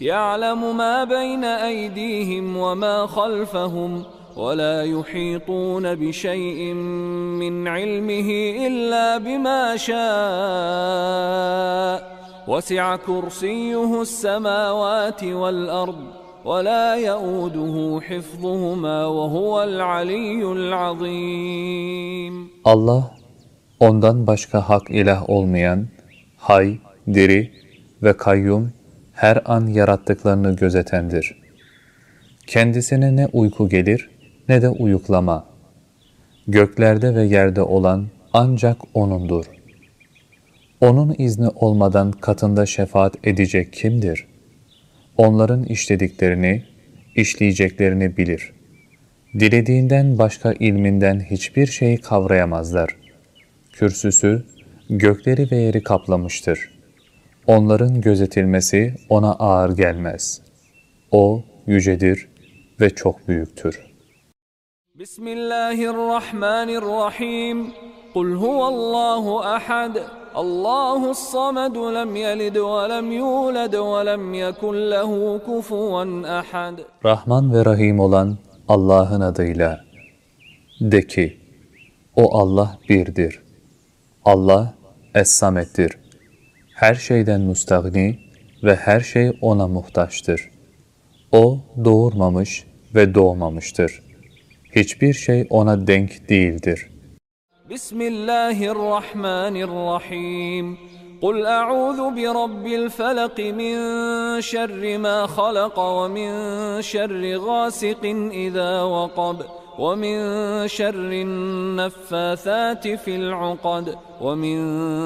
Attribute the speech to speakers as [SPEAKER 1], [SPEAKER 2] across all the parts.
[SPEAKER 1] يعلم ما بين أيديهم وما خلفهم ولا يحيطون بشيء من علمه إلا بما شاء. وسع كرسيه السماوات والأرض ولا يؤوده حفظهما وهو العلي العظيم.
[SPEAKER 2] Allah, ondan başka hak ilah olmayan, hay, diri ve kayyum, her an yarattıklarını gözetendir. Kendisine ne uyku gelir ne de uyuklama. Göklerde ve yerde olan ancak O'nundur. O'nun izni olmadan katında şefaat edecek kimdir? Onların işlediklerini, işleyeceklerini bilir. Dilediğinden başka ilminden hiçbir şeyi kavrayamazlar. Kürsüsü, gökleri ve yeri kaplamıştır. Onların gözetilmesi ona ağır gelmez. O yücedir ve çok büyüktür.
[SPEAKER 1] Bismillahirrahmanirrahim. Kul huvallahu ahad. Allahu samad lem yelid ve lem yulad ve lem yekun lehu kufuven ahad.
[SPEAKER 2] Rahman ve Rahim olan Allah'ın adıyla. De ki, o Allah birdir. Allah Es-Samet'tir Her şeyden müstahni ve her şey O'na muhtaçtır. O doğurmamış ve doğmamıştır. Hiçbir şey O'na denk değildir.
[SPEAKER 1] بسم الله الرحمن الرحيم قل أعوذ برب الفلق من شر ما خلق ومن شر غاسق إذا وقب ومن شر النفاثات في العقد ومن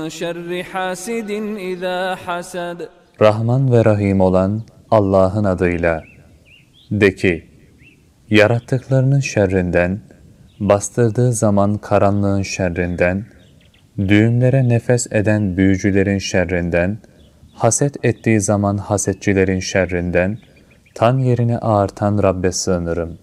[SPEAKER 1] شر حاسد إذا حسد
[SPEAKER 2] Rahman ve Rahim olan Allah'ın adıyla. De ki, yarattıklarının şerrinden, bastırdığı zaman karanlığın şerrinden, düğümlere nefes eden büyücülerin şerrinden, haset ettiği zaman hasetçilerin şerrinden, tan yerini ağırtan Rabbe sığınırım.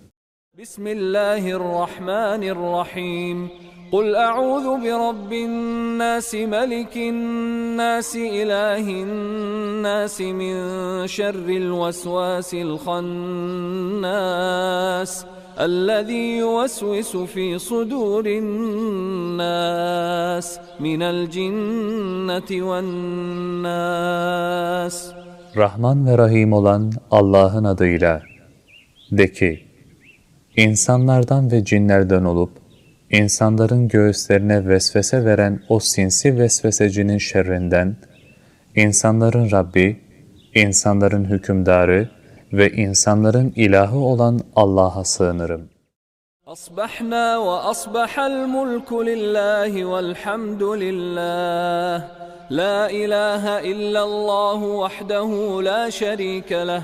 [SPEAKER 1] بسم الله الرحمن الرحيم قل أعوذ برب الناس ملك الناس إله الناس من شر الوسواس الخناس الذي يوسوس في صدور الناس من الجنة والناس
[SPEAKER 2] ve Rahim olan Allah'ın adıyla. De ki, insanlardan ve cinlerden olup, insanların göğüslerine vesvese veren o sinsi vesvesecinin şerrinden, insanların Rabbi, insanların hükümdarı ve insanların ilahı olan Allah'a sığınırım.
[SPEAKER 1] أصبحنا وأصبح الملك لله والحمد لله لا إله إلا الله وحده لا شريك له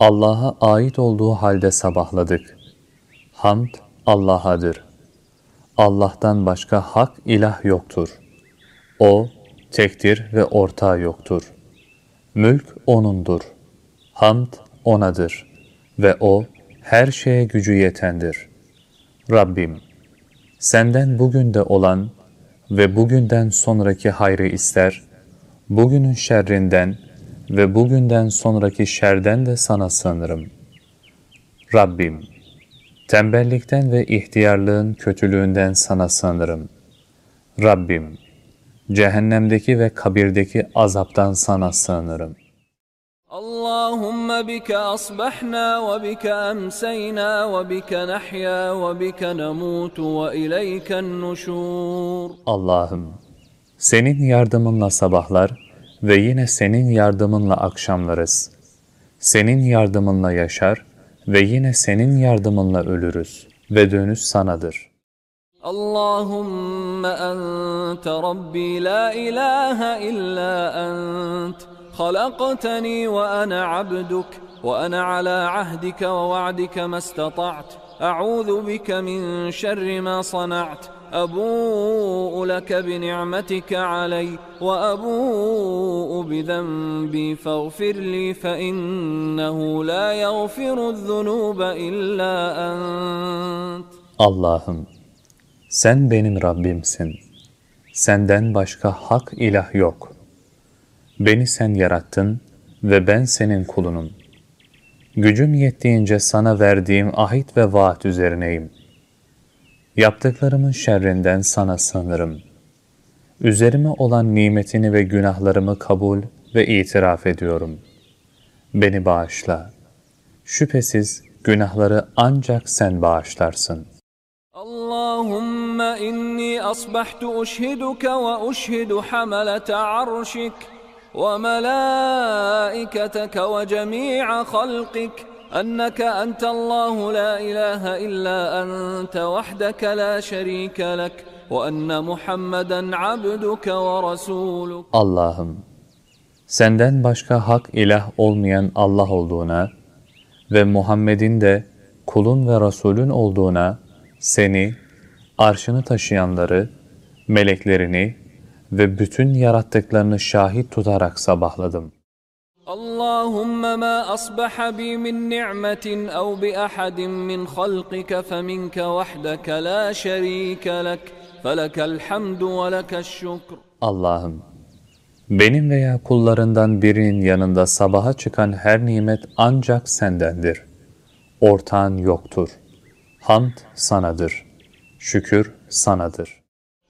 [SPEAKER 2] Allah'a ait olduğu halde sabahladık. Hamd, Allah'adır. Allah'tan başka hak ilah yoktur. O, tektir ve ortağı yoktur. Mülk O'nundur. Hamd O'nadır. Ve O, her şeye gücü yetendir. Rabbim, senden bugün de olan ve bugünden sonraki hayrı ister, bugünün şerrinden ve bugünden sonraki şerden de sana sığınırım. Rabbim, tembellikten ve ihtiyarlığın kötülüğünden sana sığınırım. Rabbim, cehennemdeki ve kabirdeki azaptan sana sığınırım.
[SPEAKER 1] Allahümme bike asbahna ve bike emseyna ve bike nahya ve bike namutu ve ileyken nuşur.
[SPEAKER 2] Allah'ım, senin yardımınla sabahlar, ve yine senin yardımınla akşamlarız. Senin yardımınla yaşar ve yine senin yardımınla ölürüz ve dönüş sanadır.
[SPEAKER 1] اللهم أنت ربي لا إله إلا أنت خلقتني وأنا عبدك وأنا على عهدك ووعدك ما استطعت أعوذ بك من شر ما صنعت أبوء لك بنعمتك علي وأبوء بذنبي فاغفر لي فإنه لا يغفر الذنوب إلا أنت
[SPEAKER 2] Allah'ım, sen benim Rabbimsin. Senden başka hak ilah yok. Beni sen yarattın ve ben senin kulunum. Gücüm yettiğince sana verdiğim ahit ve vaat üzerineyim. Yaptıklarımın şerrinden sana sanırım. Üzerime olan nimetini ve günahlarımı kabul ve itiraf ediyorum. Beni bağışla. Şüphesiz günahları ancak sen bağışlarsın.
[SPEAKER 1] Allahümme inni asbahtu uşhiduke ve uşhidu hamalete arşik ve melaiketeke ve cemi'a halkik. أنك أنت الله لا إله إلا أنت وحدك لا شريك لك وأن محمدا عبدك ورسولك
[SPEAKER 2] Allah'ım, senden başka hak ilah olmayan Allah olduğuna ve Muhammed'in de kulun ve Resulün olduğuna seni, arşını taşıyanları, meleklerini ve bütün yarattıklarını şahit tutarak sabahladım.
[SPEAKER 1] اللهم ما أصبح بي من نعمة أو بأحد من خلقك فمنك وحدك لا شريك لك فلك الحمد ولك الشكر
[SPEAKER 2] Allah'ım, benim veya kullarından birinin yanında sabaha çıkan her nimet ancak sendendir. Ortağın yoktur. Hamd sanadır. Şükür sanadır.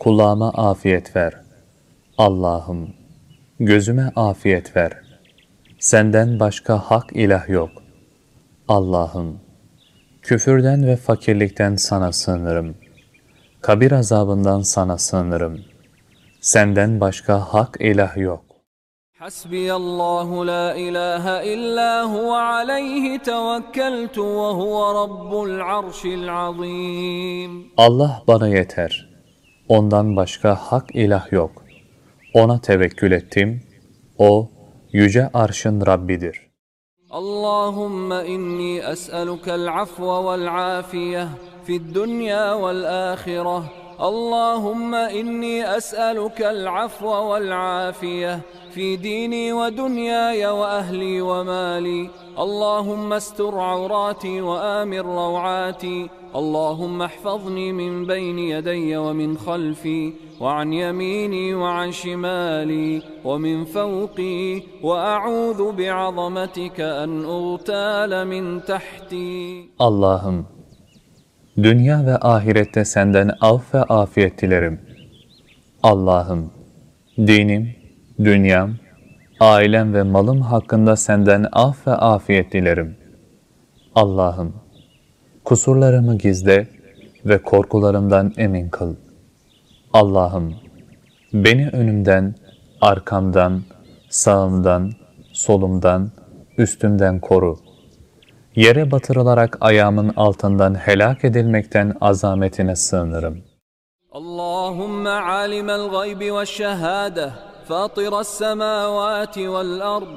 [SPEAKER 2] kulağıma afiyet ver. Allah'ım, gözüme afiyet ver. Senden başka hak ilah yok. Allah'ım, küfürden ve fakirlikten sana sığınırım. Kabir azabından sana sığınırım. Senden başka hak ilah yok.
[SPEAKER 1] حسبي الله لا إله إلا هو عليه توكلت وهو رب العرش العظيم
[SPEAKER 2] Allah bana yeter. Ondan başka hak ilah yok. Ona tevekkül ettim. O yüce arşın Rabbidir.
[SPEAKER 1] Allahümme inni es'elukel afve vel afiyeh fid dünya vel ahireh اللهم إني أسألك العفو والعافية في ديني ودنياي وأهلي ومالي. اللهم استر عوراتي وآمن روعاتي. اللهم احفظني من بين يدي ومن خلفي وعن يميني وعن شمالي ومن فوقي. وأعوذ بعظمتك أن أغتال من تحتي.
[SPEAKER 2] Allah'ım, dünya ve ahirette senden af ve afiyet dilerim. Allah'ım, dinim, dünyam, ailem ve malım hakkında senden af ve afiyet dilerim. Allah'ım, kusurlarımı gizle ve korkularımdan emin kıl. Allah'ım, beni önümden, arkamdan, sağımdan, solumdan, üstümden koru Yere batırılarak ayağımın altından helak edilmekten azametine sığınırım.
[SPEAKER 1] اللهم عالم الغيب والشهادة فاطر السماوات والأرض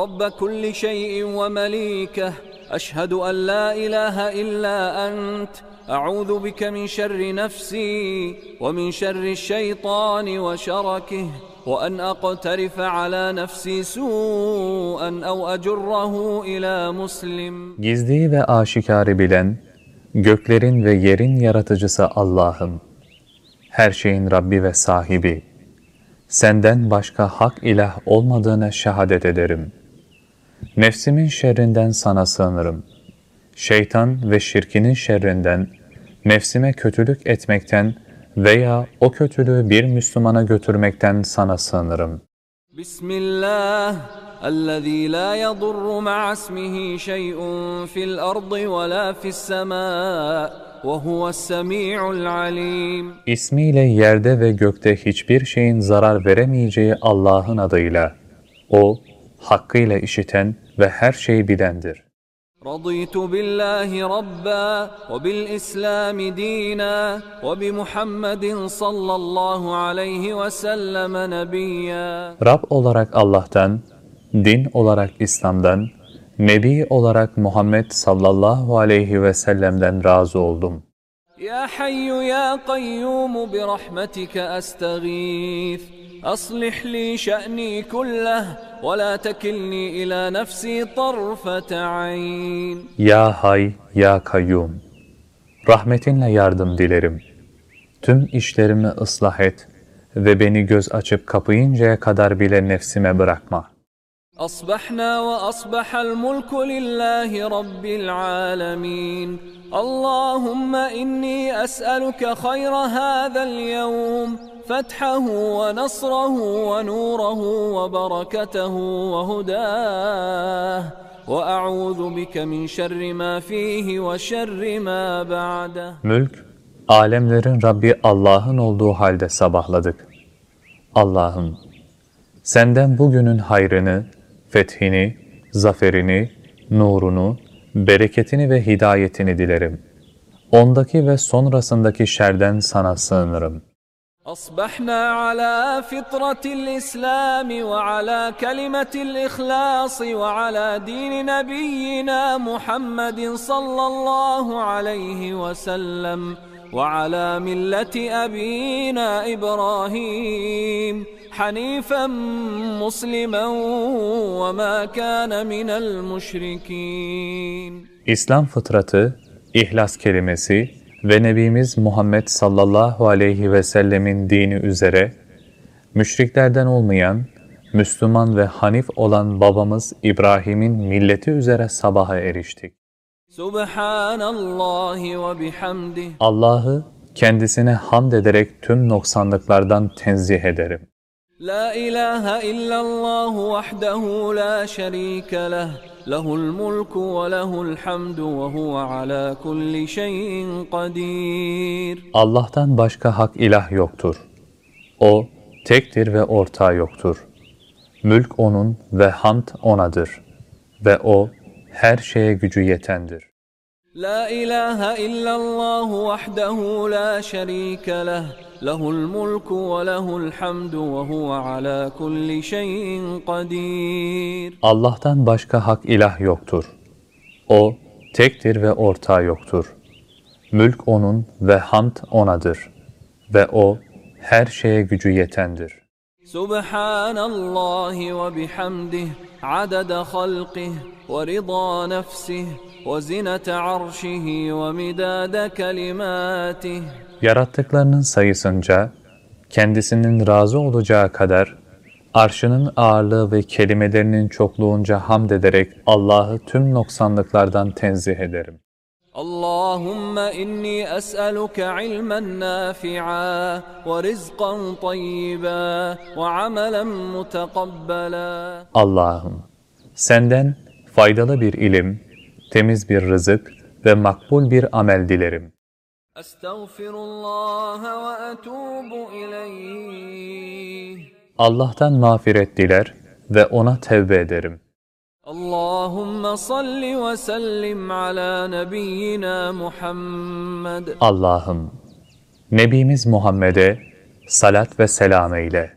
[SPEAKER 1] رب كل شيء ومليكه أشهد أن لا إله إلا أنت أعوذ بك من شر نفسي ومن شر الشيطان وشركه وأن أقترف على نفسي سوءا أو أجره إلى مسلم
[SPEAKER 2] Gizliyi ve aşikarı bilen, göklerin ve yerin yaratıcısı Allah'ım. Her şeyin Rabbi ve sahibi. Senden başka hak ilah olmadığına şehadet ederim. Nefsimin şerrinden sana sığınırım. Şeytan ve şirkinin şerrinden, nefsime kötülük etmekten veya o kötülüğü bir Müslümana götürmekten sana sığınırım.
[SPEAKER 1] بسم الله الذي لا يضر مع اسمه شيء في الأرض ولا في السماء وهو السميع العليم
[SPEAKER 2] İsmiyle yerde ve gökte hiçbir şeyin zarar veremeyeceği Allah'ın adıyla. O, hakkıyla işiten ve her şeyi bilendir.
[SPEAKER 1] رضيت بالله ربا وبالإسلام دينا وبمحمد صلى الله عليه وسلم نبيا
[SPEAKER 2] Rab olarak Allah'tan, din olarak İslam'dan, Nebi olarak Muhammed sallallahu aleyhi ve sellem'den razı oldum.
[SPEAKER 1] يا حي يا قيوم برحمتك أستغيث أصلح لي شأني كله ولا تكلني إلى نفسي طرفة عين
[SPEAKER 2] Ya Hay, Ya Kayyum. Rahmetinle yardım dilerim. Tüm işlerimi ıslah et ve beni göz açıp kapayıncaya kadar bile nefsime bırakma.
[SPEAKER 1] أصبحنا وأصبح الملك لله رب العالمين اللهم إني أسألك خير هذا اليوم فتحه ونصره ونوره وبركته وهداه وأعوذ بك من شر ما فيه وشر ما بعده
[SPEAKER 2] Mülk, alemlerin Rabbi Allah'ın olduğu halde sabahladık. Allah'ım, senden bugünün hayrını, fethini, zaferini, nurunu, bereketini ve hidayetini dilerim. Ondaki ve sonrasındaki şerden sana sığınırım.
[SPEAKER 1] أصبحنا على فطرة الإسلام وعلى كلمة الإخلاص وعلى دين نبينا محمد صلى الله عليه وسلم وعلى ملة أبينا إبراهيم حنيفا مسلما وما كان من المشركين.
[SPEAKER 2] İslam fıtratı, ihlas kelimesi ve Nebimiz Muhammed sallallahu aleyhi ve sellemin dini üzere müşriklerden olmayan, Müslüman ve Hanif olan babamız İbrahim'in milleti üzere sabaha eriştik. Allah'ı kendisine hamd ederek tüm noksanlıklardan tenzih ederim.
[SPEAKER 1] La ilahe illallah vahdehu la şerike leh. له له الملك وله الحمد وهو على كل شيء قدير
[SPEAKER 2] Allah'tan başka hak ilah yoktur. O, tektir ve ortağı yoktur. Mülk O'nun ve hamd O'nadır. Ve O, her şeye gücü yetendir.
[SPEAKER 1] لا إله إلا الله وحده لا شريك له له الملك وله الحمد وهو على كل شيء قدير
[SPEAKER 2] Allah'tan başka hak ilah yoktur. O, tektir ve ortağı yoktur. Mülk O'nun ve hamd O'nadır. Ve O, her şeye gücü yetendir.
[SPEAKER 1] سبحان الله وبحمده عدد خلقه ورضا نفسه وزنة عرشه ومداد كلماته
[SPEAKER 2] yarattıklarının sayısınca kendisinin razı olacağı kadar arşının ağırlığı ve kelimelerinin çokluğunca hamd ederek Allah'ı tüm noksanlıklardan tenzih ederim.
[SPEAKER 1] Allahümme inni es'eluke ilmen nafi'a ve rizqan tayyiba ve amelen mutakabbela.
[SPEAKER 2] Allah'ım senden faydalı bir ilim, temiz bir rızık ve makbul bir amel dilerim. Allah'tan mağfiret diler ve ona tevbe ederim.
[SPEAKER 1] Allahümme salli ve sellim ala nebiyyina Muhammed.
[SPEAKER 2] Allah'ım, Nebimiz Muhammed'e salat ve selam eyle.